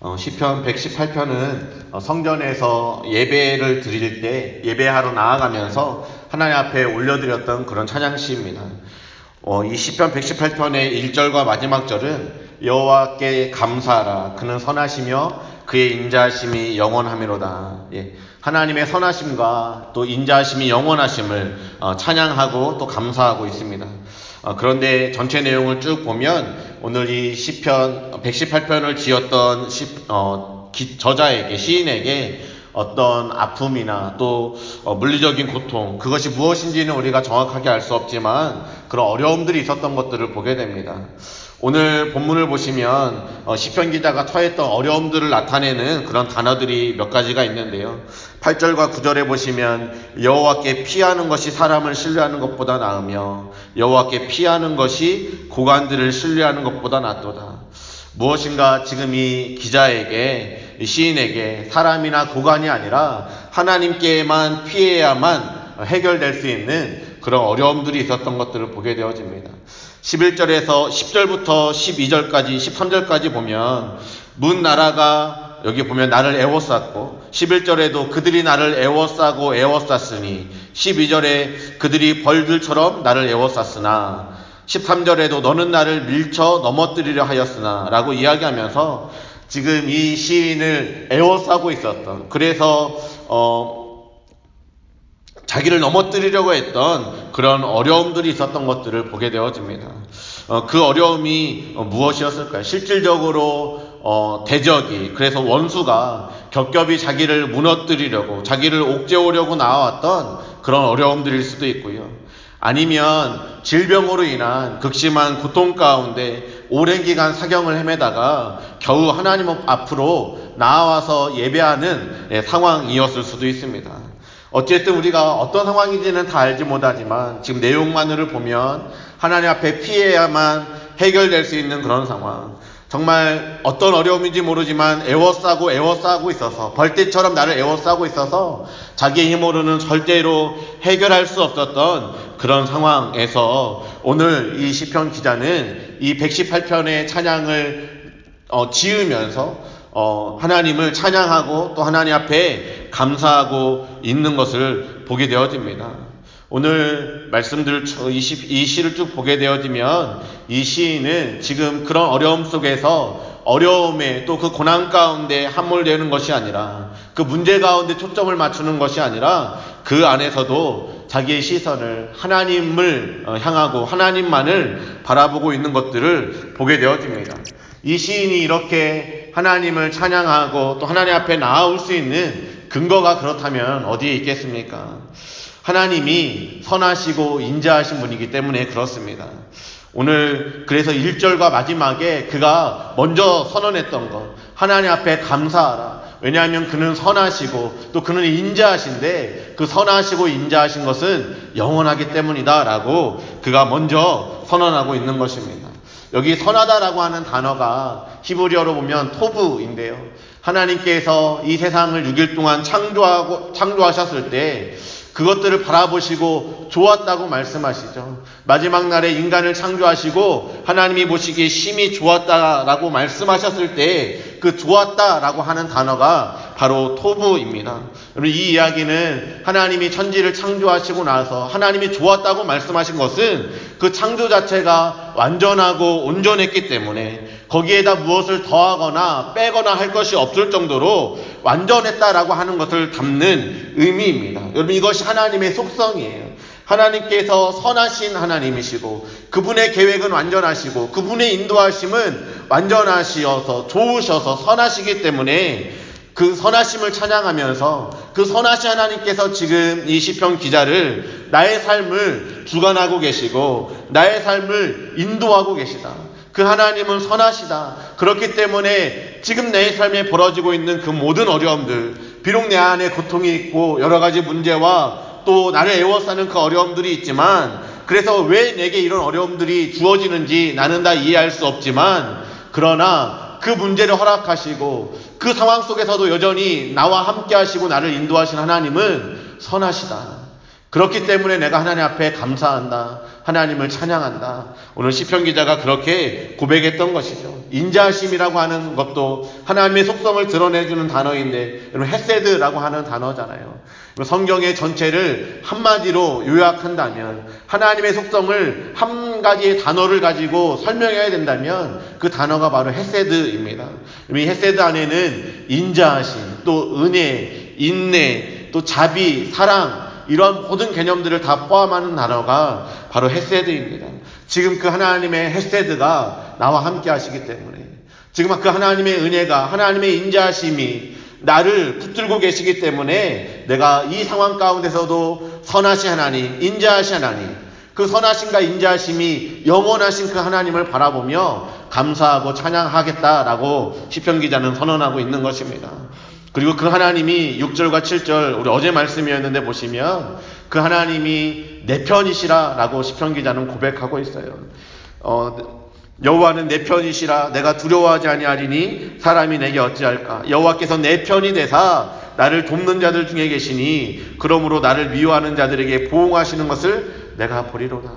어, 시편 118편은 어, 성전에서 예배를 드릴 때 예배하러 나아가면서 하나님 앞에 올려드렸던 그런 찬양시입니다. 어, 이 시편 118편의 1절과 마지막 절은 여호와께 감사하라 그는 선하시며 그의 인자하심이 영원하미로다. 예, 하나님의 선하심과 또 인자하심이 영원하심을 어, 찬양하고 또 감사하고 있습니다. 어, 그런데 전체 내용을 쭉 보면 오늘 이 시편 118편을 지었던 시, 어, 기, 저자에게 시인에게 어떤 아픔이나 또 어, 물리적인 고통 그것이 무엇인지는 우리가 정확하게 알 수 없지만 그런 어려움들이 있었던 것들을 보게 됩니다. 오늘 본문을 보시면 어, 시편 기자가 처했던 어려움들을 나타내는 그런 단어들이 몇 가지가 있는데요. 8절과 9절에 보시면 여호와께 피하는 것이 사람을 신뢰하는 것보다 나으며 여호와께 피하는 것이 고관들을 신뢰하는 것보다 낫도다. 무엇인가 지금 이 기자에게 이 시인에게 사람이나 고관이 아니라 하나님께만 피해야만 해결될 수 있는 그런 어려움들이 있었던 것들을 보게 되어집니다. 11절에서 10절부터 12절까지 13절까지 보면 문 나라가 여기 보면 나를 애워쌌고 11절에도 그들이 나를 애워싸고 애워쌌으니 12절에 그들이 벌들처럼 나를 애워쌌으나 13절에도 너는 나를 밀쳐 넘어뜨리려 하였으나 라고 이야기하면서 지금 이 시인을 애워싸고 있었던 그래서 어 자기를 넘어뜨리려고 했던 그런 어려움들이 있었던 것들을 보게 되어집니다. 어, 그 어려움이 어, 무엇이었을까요? 실질적으로 어, 대적이 그래서 원수가 겹겹이 자기를 무너뜨리려고 자기를 옥죄오려고 나왔던 그런 어려움들일 수도 있고요. 아니면 질병으로 인한 극심한 고통 가운데 오랜 기간 사경을 헤매다가 겨우 하나님 앞으로 나와서 예배하는 예, 상황이었을 수도 있습니다. 어쨌든 우리가 어떤 상황인지는 다 알지 못하지만 지금 내용만을 보면 하나님 앞에 피해야만 해결될 수 있는 그런 상황. 정말 어떤 어려움인지 모르지만 애워싸고 애워싸고 있어서 벌떼처럼 나를 애워싸고 있어서 자기의 힘으로는 절대로 해결할 수 없었던 그런 상황에서 오늘 이 시편 기자는 이 118편의 찬양을 어, 지으면서 어, 하나님을 찬양하고 또 하나님 앞에 감사하고 있는 것을 보게 되어집니다. 오늘 말씀들 이, 시, 이 시를 쭉 보게 되어지면 이 시인은 지금 그런 어려움 속에서 어려움에 또 그 고난 가운데 함몰되는 것이 아니라 그 문제 가운데 초점을 맞추는 것이 아니라 그 안에서도 자기의 시선을 하나님을 어, 향하고 하나님만을 바라보고 있는 것들을 보게 되어집니다. 이 시인이 이렇게 하나님을 찬양하고 또 하나님 앞에 나아올 수 있는 근거가 그렇다면 어디에 있겠습니까? 하나님이 선하시고 인자하신 분이기 때문에 그렇습니다. 오늘 그래서 1절과 마지막에 그가 먼저 선언했던 것 하나님 앞에 감사하라. 왜냐하면 그는 선하시고 또 그는 인자하신데 그 선하시고 인자하신 것은 영원하기 때문이다라고 그가 먼저 선언하고 있는 것입니다. 여기 선하다라고 하는 단어가 히브리어로 보면 토브인데요. 하나님께서 이 세상을 6일 동안 창조하고 창조하셨을 때 그것들을 바라보시고 좋았다고 말씀하시죠. 마지막 날에 인간을 창조하시고 하나님이 보시기에 심히 좋았다라고 말씀하셨을 때 그 좋았다라고 하는 단어가 바로 토부입니다. 여러분 이 이야기는 하나님이 천지를 창조하시고 나서 하나님이 좋았다고 말씀하신 것은 그 창조 자체가 완전하고 온전했기 때문에 거기에다 무엇을 더하거나 빼거나 할 것이 없을 정도로 완전했다라고 하는 것을 담는 의미입니다. 여러분 이것이 하나님의 속성이에요. 하나님께서 선하신 하나님이시고 그분의 계획은 완전하시고 그분의 인도하심은 완전하시어서 좋으셔서 선하시기 때문에 그 선하심을 찬양하면서 그 선하신 하나님께서 지금 이 시편 기자를 나의 삶을 주관하고 계시고 나의 삶을 인도하고 계시다. 그 하나님은 선하시다. 그렇기 때문에 지금 내 삶에 벌어지고 있는 그 모든 어려움들, 비록 내 안에 고통이 있고 여러 가지 문제와 또 나를 애워싸는 그 어려움들이 있지만 그래서 왜 내게 이런 어려움들이 주어지는지 나는 다 이해할 수 없지만 그러나 그 문제를 허락하시고 그 상황 속에서도 여전히 나와 함께 하시고 나를 인도하신 하나님은 선하시다. 그렇기 때문에 내가 하나님 앞에 감사한다. 하나님을 찬양한다. 오늘 시편 기자가 그렇게 고백했던 것이죠. 인자하심이라고 하는 것도 하나님의 속성을 드러내주는 단어인데 여러분 헤세드라고 하는 단어잖아요. 성경의 전체를 한마디로 요약한다면 하나님의 속성을 한 가지의 단어를 가지고 설명해야 된다면 그 단어가 바로 헤세드입니다. 이 헤세드 안에는 인자하심, 또 은혜, 인내, 또 자비, 사랑 이러한 모든 개념들을 다 포함하는 단어가 바로 헤세드입니다. 지금 그 하나님의 헤세드가 나와 함께 하시기 때문에 지금 그 하나님의 은혜가 하나님의 인자하심이 나를 붙들고 계시기 때문에 내가 이 상황 가운데서도 선하신 하나님, 인자하신 하나님, 그 선하심과 인자하심이 영원하신 그 하나님을 바라보며 감사하고 찬양하겠다라고 시편 기자는 선언하고 있는 것입니다. 그리고 그 하나님이 6절과 7절 우리 어제 말씀이었는데 보시면 그 하나님이 내 편이시라라고 시편 기자는 고백하고 있어요. 어, 여호와는 내 편이시라 내가 두려워하지 아니하리니 사람이 내게 어찌할까? 여호와께서 내 편이 되사 나를 돕는 자들 중에 계시니 그러므로 나를 미워하는 자들에게 보응하시는 것을 내가 보리로다.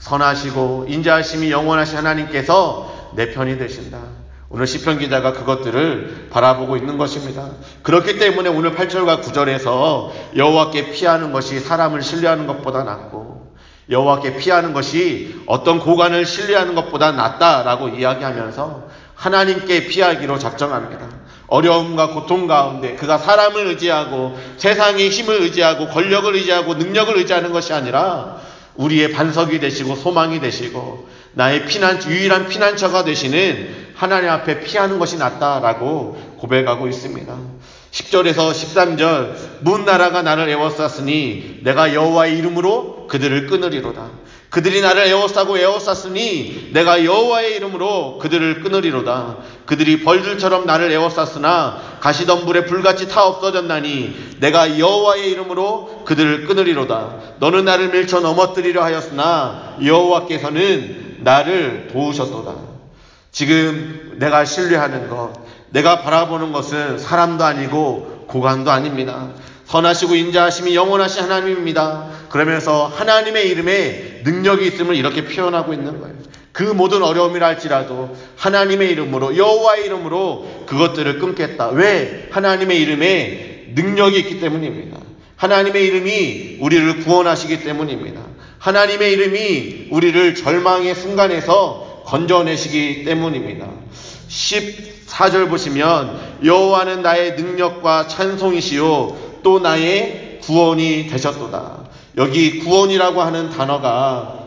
선하시고 인자하심이 영원하신 하나님께서 내 편이 되신다 오늘 시편 기자가 그것들을 바라보고 있는 것입니다. 그렇기 때문에 오늘 8절과 9절에서 여호와께 피하는 것이 사람을 신뢰하는 것보다 낫고 여호와께 피하는 것이 어떤 고관을 신뢰하는 것보다 낫다라고 이야기하면서 하나님께 피하기로 작정합니다. 어려움과 고통 가운데 그가 사람을 의지하고 세상의 힘을 의지하고 권력을 의지하고 능력을 의지하는 것이 아니라 우리의 반석이 되시고 소망이 되시고 나의 피난 유일한 피난처가 되시는 하나님 앞에 피하는 것이 낫다라고 고백하고 있습니다. 10절에서 13절 문 나라가 나를 애워쌌으니 내가 여호와의 이름으로 그들을 끊으리로다. 그들이 나를 에워싸고 에워쌌으니 내가 여호와의 이름으로 그들을 끊으리로다. 그들이 벌들처럼 나를 에워쌌으나 가시덤불에 불같이 타 없어졌나니 내가 여호와의 이름으로 그들을 끊으리로다. 너는 나를 밀쳐 넘어뜨리려 하였으나 여호와께서는 나를 도우셨도다. 지금 내가 신뢰하는 것, 내가 바라보는 것은 사람도 아니고 고관도 아닙니다. 선하시고 인자하심이 영원하신 하나님입니다. 그러면서 하나님의 이름에 능력이 있음을 이렇게 표현하고 있는 거예요. 그 모든 어려움이라 할지라도 하나님의 이름으로 여호와의 이름으로 그것들을 끊겠다. 왜? 하나님의 이름에 능력이 있기 때문입니다. 하나님의 이름이 우리를 구원하시기 때문입니다. 하나님의 이름이 우리를 절망의 순간에서 건져내시기 때문입니다. 14절 보시면 여호와는 나의 능력과 찬송이시요 또 나의 구원이 되셨도다. 여기 구원이라고 하는 단어가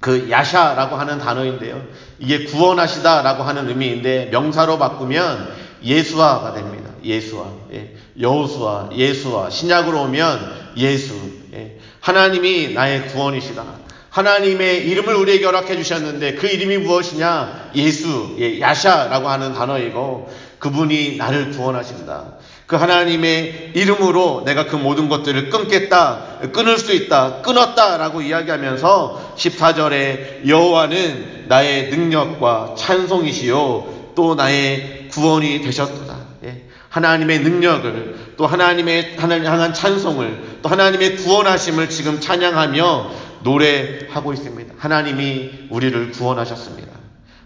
그 야샤라고 하는 단어인데요. 이게 구원하시다라고 하는 의미인데 명사로 바꾸면 예수화가 됩니다. 예수화. 예. 여호수아, 예수화. 신약으로 오면 예수. 예. 하나님이 나의 구원이시다. 하나님의 이름을 우리에게 허락해 주셨는데 그 이름이 무엇이냐? 예수, 예, 야샤라고 하는 단어이고 그분이 나를 구원하신다. 그 하나님의 이름으로 내가 그 모든 것들을 끊겠다, 끊을 수 있다, 끊었다라고 이야기하면서 14절에 여호와는 나의 능력과 찬송이시요 또 나의 구원이 되셨도다. 예. 하나님의 능력을 또 하나님의 하나님 향한 찬송을 또 하나님의 구원하심을 지금 찬양하며 노래하고 있습니다. 하나님이 우리를 구원하셨습니다.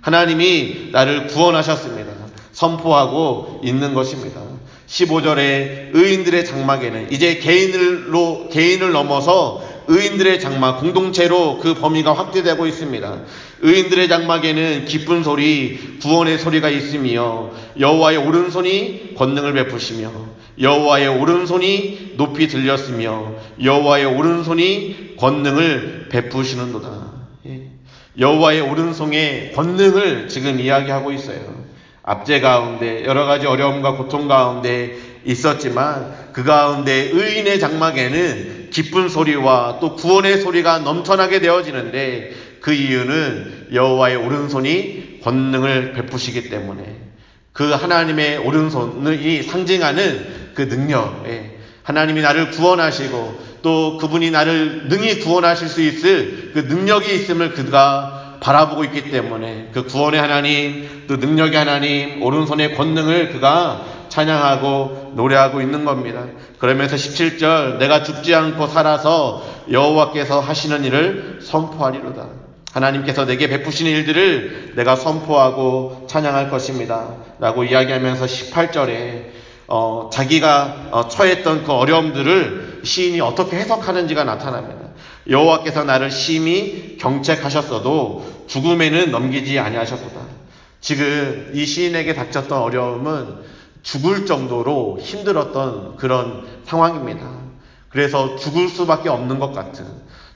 하나님이 나를 구원하셨습니다. 선포하고 있는 것입니다. 15절에 의인들의 장막에는 이제 개인으로 개인을 넘어서 의인들의 장막 공동체로 그 범위가 확대되고 있습니다. 의인들의 장막에는 기쁜 소리, 구원의 소리가 있으며 여호와의 오른손이 권능을 베푸시며 여호와의 오른손이 높이 들렸으며 여호와의 오른손이 권능을 베푸시는도다. 예. 여호와의 오른손의 권능을 지금 이야기하고 있어요. 압제 가운데 여러 가지 어려움과 고통 가운데 있었지만 그 가운데 의인의 장막에는 기쁜 소리와 또 구원의 소리가 넘쳐나게 되어지는데 그 이유는 여호와의 오른손이 권능을 베푸시기 때문에 그 하나님의 오른손이 상징하는 그 능력, 예. 하나님이 나를 구원하시고 또 그분이 나를 능히 구원하실 수 있을 그 능력이 있음을 그가 바라보고 있기 때문에 그 구원의 하나님, 또 능력의 하나님, 오른손의 권능을 그가 찬양하고 노래하고 있는 겁니다. 그러면서 17절 내가 죽지 않고 살아서 여호와께서 하시는 일을 선포하리로다. 하나님께서 내게 베푸시는 일들을 내가 선포하고 찬양할 것입니다. 라고 이야기하면서 18절에 어, 자기가 어, 처했던 그 어려움들을 시인이 어떻게 해석하는지가 나타납니다. 여호와께서 나를 심히 경책하셨어도 죽음에는 넘기지 아니하셨도다. 지금 이 시인에게 닥쳤던 어려움은 죽을 정도로 힘들었던 그런 상황입니다. 그래서 죽을 수밖에 없는 것 같은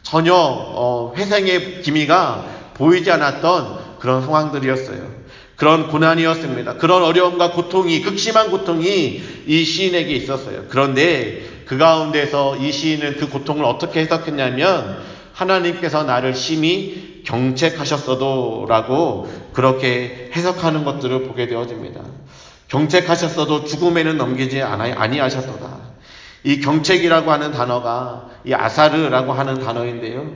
전혀 어, 회생의 기미가 보이지 않았던 그런 상황들이었어요. 그런 고난이었습니다. 그런 어려움과 고통이 극심한 고통이 이 시인에게 있었어요. 그런데 그 가운데서 이 시인은 그 고통을 어떻게 해석했냐면 하나님께서 나를 심히 경책하셨어도라고 그렇게 해석하는 것들을 보게 되어집니다. 경책하셨어도 죽음에는 넘기지 아니하셨도다. 이 경책이라고 하는 단어가 이 야사르라고 하는 단어인데요.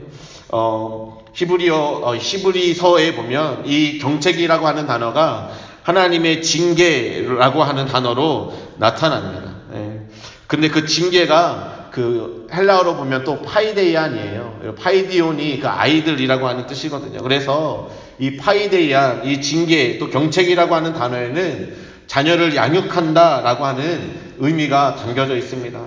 어, 히브리어 어, 히브리서에 보면 이 경책이라고 하는 단어가 하나님의 징계라고 하는 단어로 나타납니다. 예. 근데 그 징계가 그 헬라어로 보면 또 파이데이안이에요. 파이디온이 그 아이들이라고 하는 뜻이거든요. 그래서 이 파이데이안, 이 징계, 또 경책이라고 하는 단어에는 자녀를 양육한다라고 하는 의미가 담겨져 있습니다.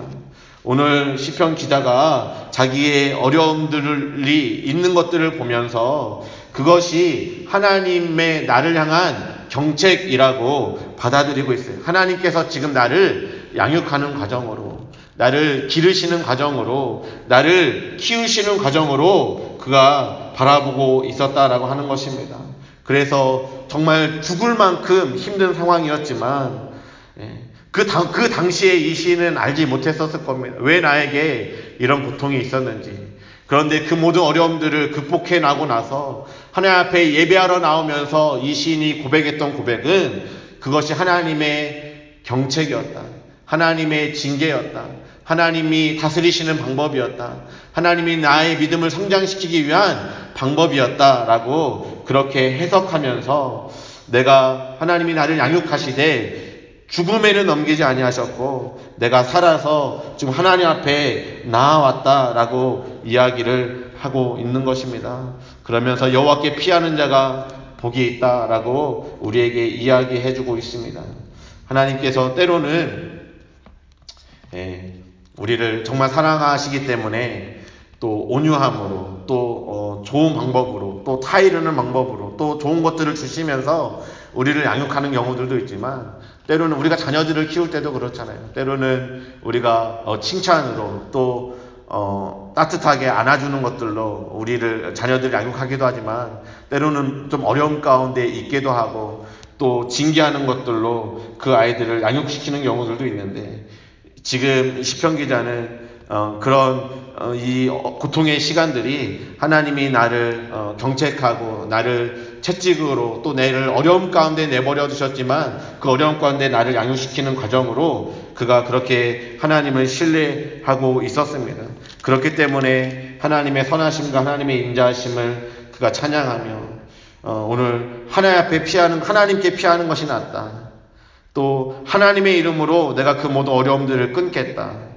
오늘 시편 기자가 자기의 어려움들이 있는 것들을 보면서 그것이 하나님의 나를 향한 경책이라고 받아들이고 있어요. 하나님께서 지금 나를 양육하는 과정으로, 나를 기르시는 과정으로, 나를 키우시는 과정으로 그가 바라보고 있었다라고 하는 것입니다. 그래서 정말 죽을 만큼 힘든 상황이었지만, 예, 그, 당, 그 당시에 이 시인은 알지 못했었을 겁니다. 왜 나에게 이런 고통이 있었는지. 그런데 그 모든 어려움들을 극복해 나고 나서 하나님 앞에 예배하러 나오면서 이 시인이 고백했던 고백은 그것이 하나님의 경책이었다. 하나님의 징계였다. 하나님이 다스리시는 방법이었다. 하나님이 나의 믿음을 성장시키기 위한 방법이었다라고 그렇게 해석하면서 내가 하나님이 나를 양육하시되 죽음에는 넘기지 아니하셨고 내가 살아서 지금 하나님 앞에 나아왔다라고 이야기를 하고 있는 것입니다. 그러면서 여호와께 피하는 자가 복이 있다라고 우리에게 이야기해 주고 있습니다. 하나님께서 때로는 예, 우리를 정말 사랑하시기 때문에 또 온유함으로 또 어, 좋은 방법으로 또 타이르는 방법으로 또 좋은 것들을 주시면서 우리를 양육하는 경우들도 있지만 때로는 우리가 자녀들을 키울 때도 그렇잖아요. 때로는 우리가 어, 칭찬으로 또 어, 따뜻하게 안아주는 것들로 우리를 자녀들을 양육하기도 하지만 때로는 좀 어려움 가운데 있기도 하고 또 징계하는 것들로 그 아이들을 양육시키는 경우들도 있는데 지금 시편 기자는 어, 그런 어, 이 고통의 시간들이 하나님이 나를 어, 경책하고 나를 채찍으로 또 내를 어려움 가운데 내버려 두셨지만 그 어려움 가운데 나를 양육시키는 과정으로 그가 그렇게 하나님을 신뢰하고 있었습니다. 그렇기 때문에 하나님의 선하심과 하나님의 인자하심을 그가 찬양하며 어, 오늘 하나님 앞에 피하는 하나님께 피하는 것이 낫다. 또 하나님의 이름으로 내가 그 모든 어려움들을 끊겠다.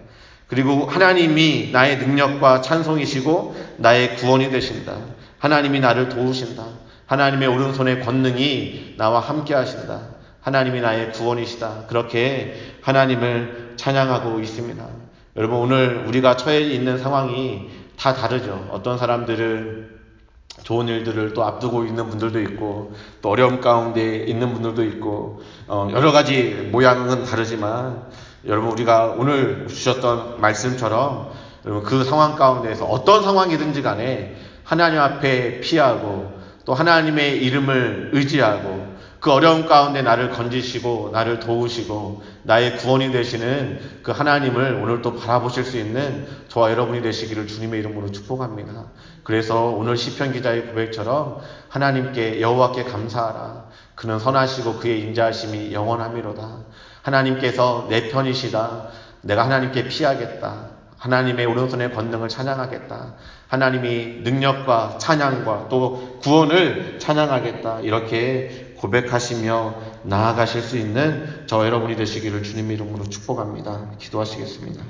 그리고 하나님이 나의 능력과 찬송이시고 나의 구원이 되신다. 하나님이 나를 도우신다. 하나님의 오른손의 권능이 나와 함께 하신다. 하나님이 나의 구원이시다. 그렇게 하나님을 찬양하고 있습니다. 여러분, 오늘 우리가 처해 있는 상황이 다 다르죠. 어떤 사람들은 좋은 일들을 또 앞두고 있는 분들도 있고, 또 어려움 가운데 있는 분들도 있고, 어, 여러 가지 모양은 다르지만, 여러분 우리가 오늘 주셨던 말씀처럼 여러분 그 상황 가운데서 어떤 상황이든지 간에 하나님 앞에 피하고 또 하나님의 이름을 의지하고 그 어려움 가운데 나를 건지시고 나를 도우시고 나의 구원이 되시는 그 하나님을 오늘 또 바라보실 수 있는 저와 여러분이 되시기를 주님의 이름으로 축복합니다. 그래서 오늘 시편 기자의 고백처럼 하나님께 여호와께 감사하라. 그는 선하시고 그의 인자하심이 영원함이로다. 하나님께서 내 편이시다. 내가 하나님께 피하겠다. 하나님의 오른손의 권능을 찬양하겠다. 하나님이 능력과 찬양과 또 구원을 찬양하겠다. 이렇게 고백하시며 나아가실 수 있는 저 여러분이 되시기를 주님 이름으로 축복합니다. 기도하시겠습니다.